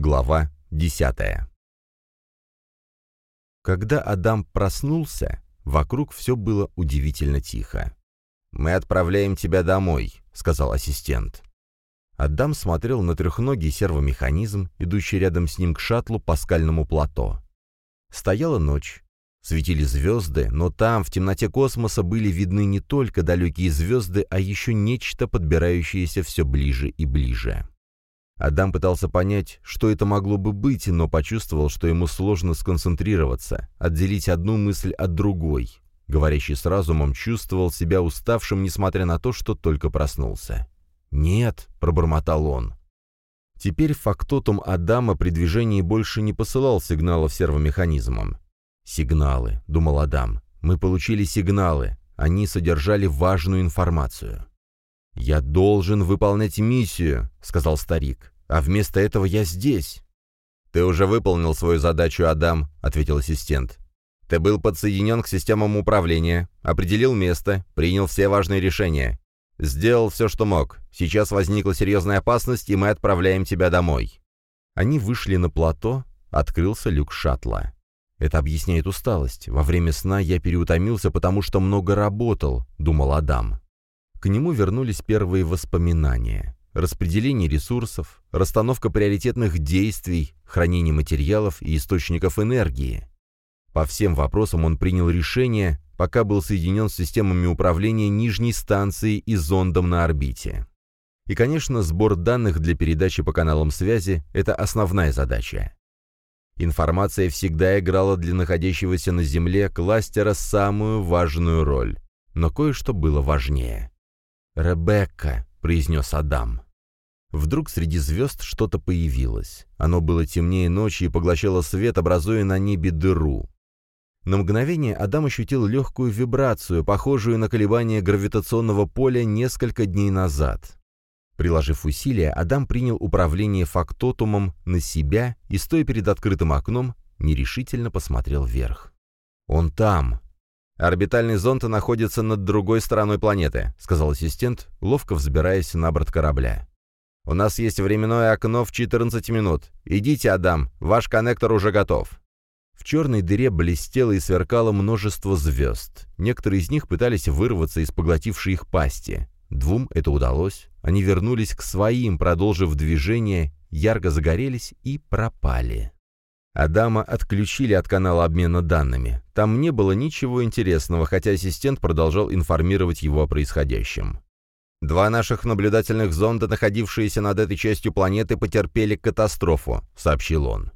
Глава 10 Когда Адам проснулся, вокруг все было удивительно тихо. «Мы отправляем тебя домой», — сказал ассистент. Адам смотрел на трехногий сервомеханизм, идущий рядом с ним к шаттлу по скальному плато. Стояла ночь. Светили звезды, но там, в темноте космоса, были видны не только далекие звезды, а еще нечто, подбирающееся все ближе и ближе. Адам пытался понять, что это могло бы быть, но почувствовал, что ему сложно сконцентрироваться, отделить одну мысль от другой. Говорящий с разумом чувствовал себя уставшим, несмотря на то, что только проснулся. «Нет», — пробормотал он. Теперь фактотум Адама при движении больше не посылал сигналов сервомеханизмам. «Сигналы», — думал Адам. «Мы получили сигналы. Они содержали важную информацию». «Я должен выполнять миссию», — сказал старик. «А вместо этого я здесь». «Ты уже выполнил свою задачу, Адам», — ответил ассистент. «Ты был подсоединен к системам управления, определил место, принял все важные решения. Сделал все, что мог. Сейчас возникла серьезная опасность, и мы отправляем тебя домой». Они вышли на плато, открылся люк шаттла. «Это объясняет усталость. Во время сна я переутомился, потому что много работал», — думал Адам. К нему вернулись первые воспоминания. Распределение ресурсов, расстановка приоритетных действий, хранение материалов и источников энергии. По всем вопросам он принял решение, пока был соединен с системами управления нижней станцией и зондом на орбите. И, конечно, сбор данных для передачи по каналам связи – это основная задача. Информация всегда играла для находящегося на Земле кластера самую важную роль, но кое-что было важнее. «Ребекка», — произнес Адам. Вдруг среди звезд что-то появилось. Оно было темнее ночи и поглощало свет, образуя на небе дыру. На мгновение Адам ощутил легкую вибрацию, похожую на колебание гравитационного поля несколько дней назад. Приложив усилия, Адам принял управление фактотумом на себя и, стоя перед открытым окном, нерешительно посмотрел вверх. «Он там!» «Орбитальный зонд находится над другой стороной планеты», — сказал ассистент, ловко взбираясь на борт корабля. «У нас есть временное окно в 14 минут. Идите, Адам, ваш коннектор уже готов». В черной дыре блестело и сверкало множество звезд. Некоторые из них пытались вырваться из поглотившей их пасти. Двум это удалось. Они вернулись к своим, продолжив движение, ярко загорелись и пропали. Адама отключили от канала обмена данными. Там не было ничего интересного, хотя ассистент продолжал информировать его о происходящем. «Два наших наблюдательных зонда, находившиеся над этой частью планеты, потерпели катастрофу», — сообщил он.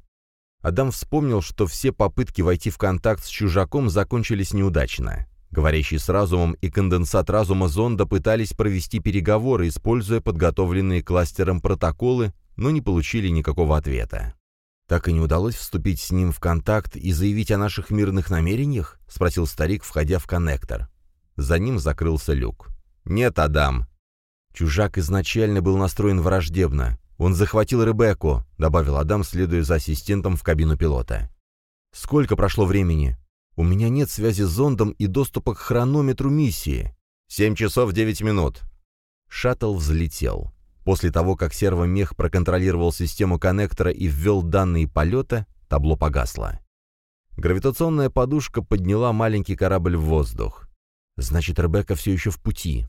Адам вспомнил, что все попытки войти в контакт с чужаком закончились неудачно. Говорящий с разумом и конденсат разума зонда пытались провести переговоры, используя подготовленные кластером протоколы, но не получили никакого ответа. «Так и не удалось вступить с ним в контакт и заявить о наших мирных намерениях?» — спросил старик, входя в коннектор. За ним закрылся люк. «Нет, Адам». Чужак изначально был настроен враждебно. «Он захватил Ребекку», — добавил Адам, следуя за ассистентом в кабину пилота. «Сколько прошло времени? У меня нет связи с зондом и доступа к хронометру миссии. Семь часов девять минут». Шаттл взлетел. После того, как сервомех проконтролировал систему коннектора и ввел данные полета, табло погасло. Гравитационная подушка подняла маленький корабль в воздух. Значит, Ребекка все еще в пути.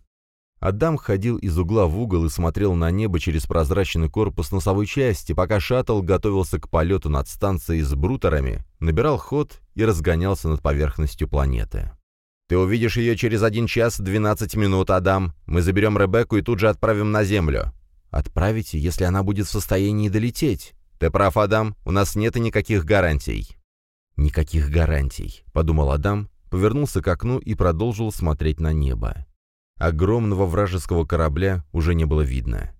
Адам ходил из угла в угол и смотрел на небо через прозрачный корпус носовой части, пока шаттл готовился к полету над станцией с брутерами, набирал ход и разгонялся над поверхностью планеты. «Ты увидишь ее через один час двенадцать минут, Адам. Мы заберем Ребекку и тут же отправим на Землю. Отправите, если она будет в состоянии долететь. Ты прав, Адам, у нас нет и никаких гарантий. Никаких гарантий, подумал Адам, повернулся к окну и продолжил смотреть на небо. Огромного вражеского корабля уже не было видно.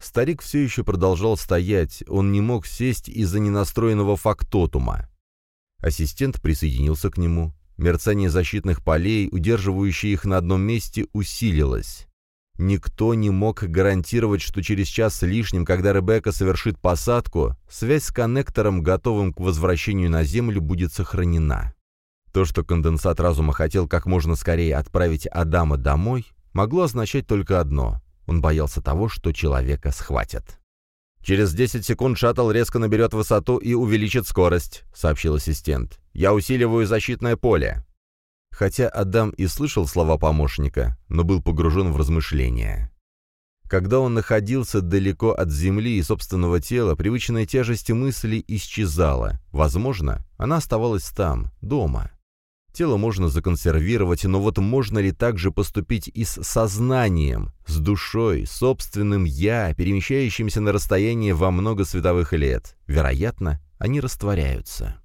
Старик все еще продолжал стоять, он не мог сесть из-за ненастроенного фактотума. Ассистент присоединился к нему. Мерцание защитных полей, удерживающее их на одном месте, усилилось. Никто не мог гарантировать, что через час с лишним, когда Ребекка совершит посадку, связь с коннектором, готовым к возвращению на Землю, будет сохранена. То, что конденсат разума хотел как можно скорее отправить Адама домой, могло означать только одно – он боялся того, что человека схватят. «Через 10 секунд шаттл резко наберет высоту и увеличит скорость», — сообщил ассистент. «Я усиливаю защитное поле». Хотя Адам и слышал слова помощника, но был погружен в размышления. Когда он находился далеко от земли и собственного тела, привычная тяжесть мыслей исчезала. Возможно, она оставалась там, дома. Тело можно законсервировать, но вот можно ли также поступить и с сознанием, с душой, собственным «я», перемещающимся на расстояние во много световых лет? Вероятно, они растворяются.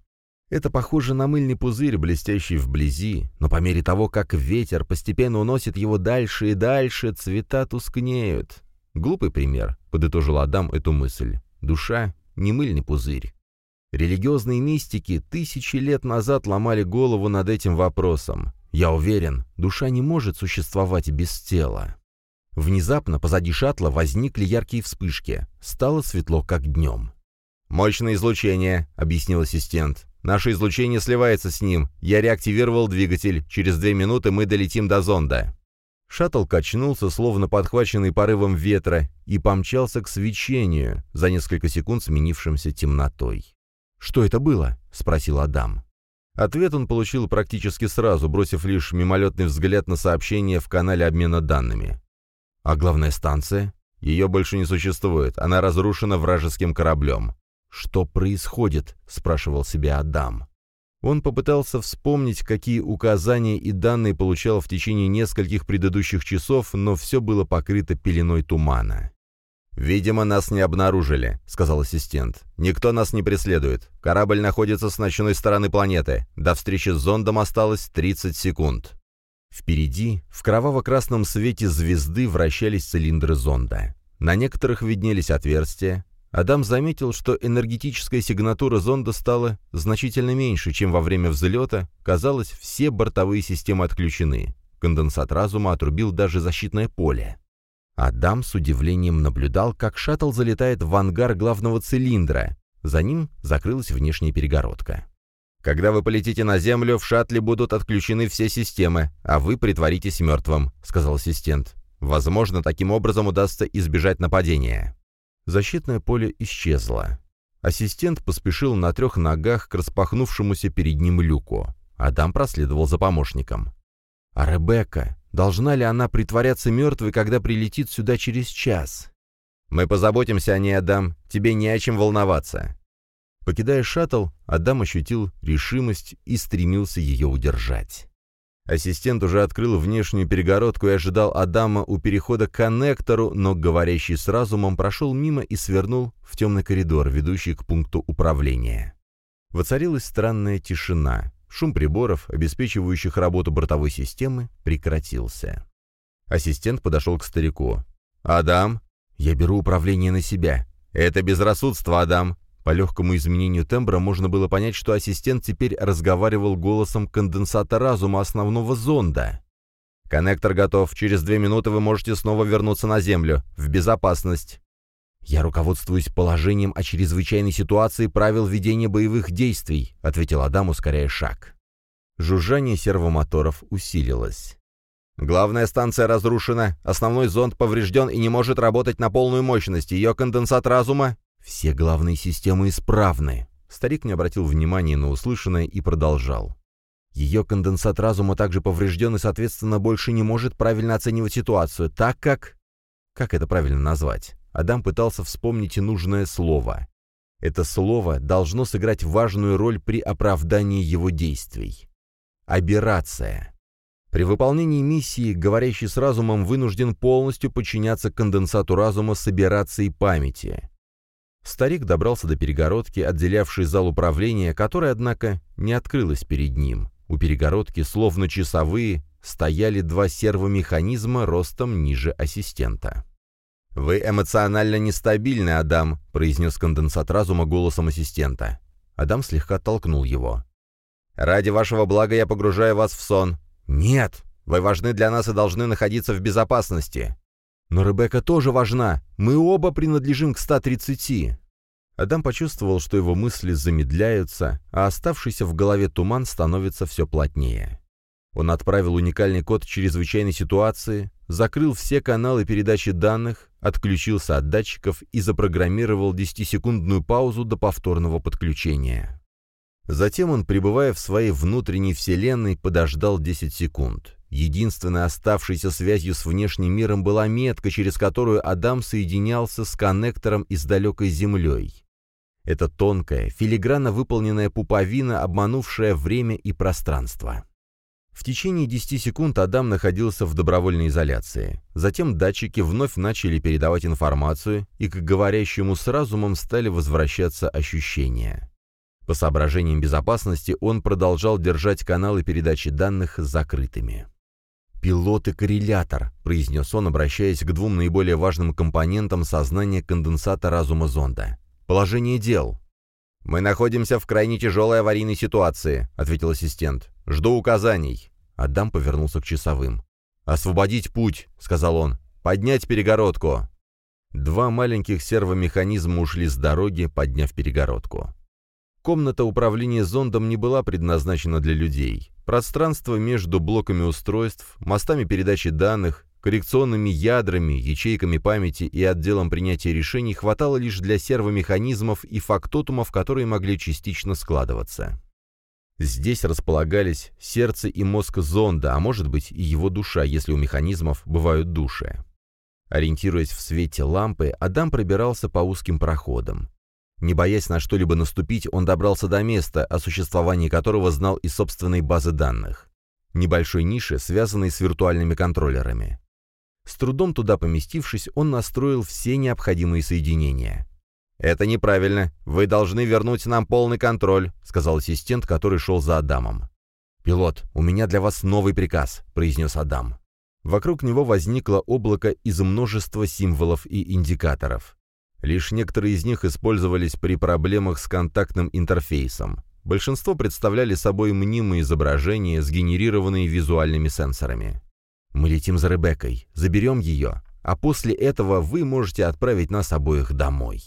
Это похоже на мыльный пузырь, блестящий вблизи, но по мере того, как ветер постепенно уносит его дальше и дальше, цвета тускнеют. Глупый пример, подытожил Адам эту мысль. Душа — не мыльный пузырь. Религиозные мистики тысячи лет назад ломали голову над этим вопросом. Я уверен, душа не может существовать без тела. Внезапно позади шаттла возникли яркие вспышки. Стало светло, как днем. «Мощное излучение», — объяснил ассистент. «Наше излучение сливается с ним. Я реактивировал двигатель. Через две минуты мы долетим до зонда». Шаттл качнулся, словно подхваченный порывом ветра, и помчался к свечению, за несколько секунд сменившимся темнотой. «Что это было?» — спросил Адам. Ответ он получил практически сразу, бросив лишь мимолетный взгляд на сообщение в канале обмена данными. «А главная станция?» «Ее больше не существует, она разрушена вражеским кораблем». «Что происходит?» — спрашивал себя Адам. Он попытался вспомнить, какие указания и данные получал в течение нескольких предыдущих часов, но все было покрыто пеленой тумана. «Видимо, нас не обнаружили», — сказал ассистент. «Никто нас не преследует. Корабль находится с ночной стороны планеты. До встречи с зондом осталось 30 секунд». Впереди, в кроваво-красном свете звезды, вращались цилиндры зонда. На некоторых виднелись отверстия. Адам заметил, что энергетическая сигнатура зонда стала значительно меньше, чем во время взлета. Казалось, все бортовые системы отключены. Конденсат разума отрубил даже защитное поле. Адам с удивлением наблюдал, как шаттл залетает в ангар главного цилиндра. За ним закрылась внешняя перегородка. «Когда вы полетите на Землю, в шаттле будут отключены все системы, а вы притворитесь мертвым», — сказал ассистент. «Возможно, таким образом удастся избежать нападения». Защитное поле исчезло. Ассистент поспешил на трех ногах к распахнувшемуся перед ним люку. Адам проследовал за помощником. «А Ребекка? Должна ли она притворяться мертвой, когда прилетит сюда через час? Мы позаботимся о ней, Адам. Тебе не о чем волноваться. Покидая шаттл, Адам ощутил решимость и стремился ее удержать. Ассистент уже открыл внешнюю перегородку и ожидал Адама у перехода к коннектору, но говорящий с разумом прошел мимо и свернул в темный коридор, ведущий к пункту управления. Воцарилась странная тишина. Шум приборов, обеспечивающих работу бортовой системы, прекратился. Ассистент подошел к старику. «Адам, я беру управление на себя. Это безрассудство, Адам!» По легкому изменению тембра можно было понять, что ассистент теперь разговаривал голосом конденсата разума основного зонда. «Коннектор готов. Через две минуты вы можете снова вернуться на Землю. В безопасность». «Я руководствуюсь положением о чрезвычайной ситуации правил ведения боевых действий», — ответил Адам, ускоряя шаг. Жужжание сервомоторов усилилось. «Главная станция разрушена, основной зонд поврежден и не может работать на полную мощность. Ее конденсат разума...» «Все главные системы исправны». Старик не обратил внимания на услышанное и продолжал. Ее конденсат разума также поврежден и, соответственно, больше не может правильно оценивать ситуацию, так как... Как это правильно назвать? Адам пытался вспомнить нужное слово. Это слово должно сыграть важную роль при оправдании его действий. Аберрация. При выполнении миссии, говорящий с разумом, вынужден полностью подчиняться конденсату разума с аберрацией памяти. Старик добрался до перегородки, отделявшей зал управления, которая, однако, не открылась перед ним. У перегородки, словно часовые, стояли два сервомеханизма ростом ниже ассистента. «Вы эмоционально нестабильны, Адам», — произнес конденсат разума голосом ассистента. Адам слегка толкнул его. «Ради вашего блага я погружаю вас в сон». «Нет, вы важны для нас и должны находиться в безопасности». «Но Ребекка тоже важна. Мы оба принадлежим к 130». Адам почувствовал, что его мысли замедляются, а оставшийся в голове туман становится все плотнее. Он отправил уникальный код чрезвычайной ситуации, закрыл все каналы передачи данных, отключился от датчиков и запрограммировал 10-секундную паузу до повторного подключения. Затем он, пребывая в своей внутренней вселенной, подождал 10 секунд. Единственной оставшейся связью с внешним миром была метка, через которую Адам соединялся с коннектором и с далекой Землей. Это тонкая, филигранно выполненная пуповина, обманувшая время и пространство. В течение 10 секунд Адам находился в добровольной изоляции. Затем датчики вновь начали передавать информацию, и к говорящему с разумом стали возвращаться ощущения. По соображениям безопасности он продолжал держать каналы передачи данных закрытыми. «Пилот и коррелятор», — произнес он, обращаясь к двум наиболее важным компонентам сознания конденсата разума зонда. «Положение дел». «Мы находимся в крайне тяжелой аварийной ситуации», — ответил ассистент. «Жду указаний». Адам повернулся к часовым. «Освободить путь», — сказал он. «Поднять перегородку». Два маленьких сервомеханизма ушли с дороги, подняв перегородку. Комната управления зондом не была предназначена для людей. Пространство между блоками устройств, мостами передачи данных, коррекционными ядрами, ячейками памяти и отделом принятия решений хватало лишь для сервомеханизмов и фактотумов, которые могли частично складываться. Здесь располагались сердце и мозг зонда, а может быть и его душа, если у механизмов бывают души. Ориентируясь в свете лампы, Адам пробирался по узким проходам. Не боясь на что-либо наступить, он добрался до места, о существовании которого знал из собственной базы данных. Небольшой ниши, связанной с виртуальными контроллерами. С трудом туда поместившись, он настроил все необходимые соединения. «Это неправильно. Вы должны вернуть нам полный контроль», — сказал ассистент, который шел за Адамом. «Пилот, у меня для вас новый приказ», — произнес Адам. Вокруг него возникло облако из множества символов и индикаторов. Лишь некоторые из них использовались при проблемах с контактным интерфейсом. Большинство представляли собой мнимые изображения, сгенерированные визуальными сенсорами. «Мы летим за Ребеккой, заберем ее, а после этого вы можете отправить нас обоих домой».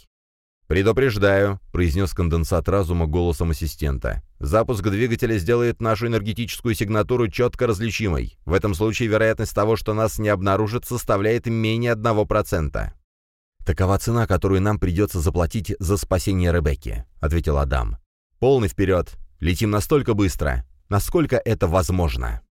«Предупреждаю», — произнес конденсат разума голосом ассистента. «Запуск двигателя сделает нашу энергетическую сигнатуру четко различимой. В этом случае вероятность того, что нас не обнаружат, составляет менее 1%. «Такова цена, которую нам придется заплатить за спасение Ребекки», — ответил Адам. «Полный вперед! Летим настолько быстро, насколько это возможно!»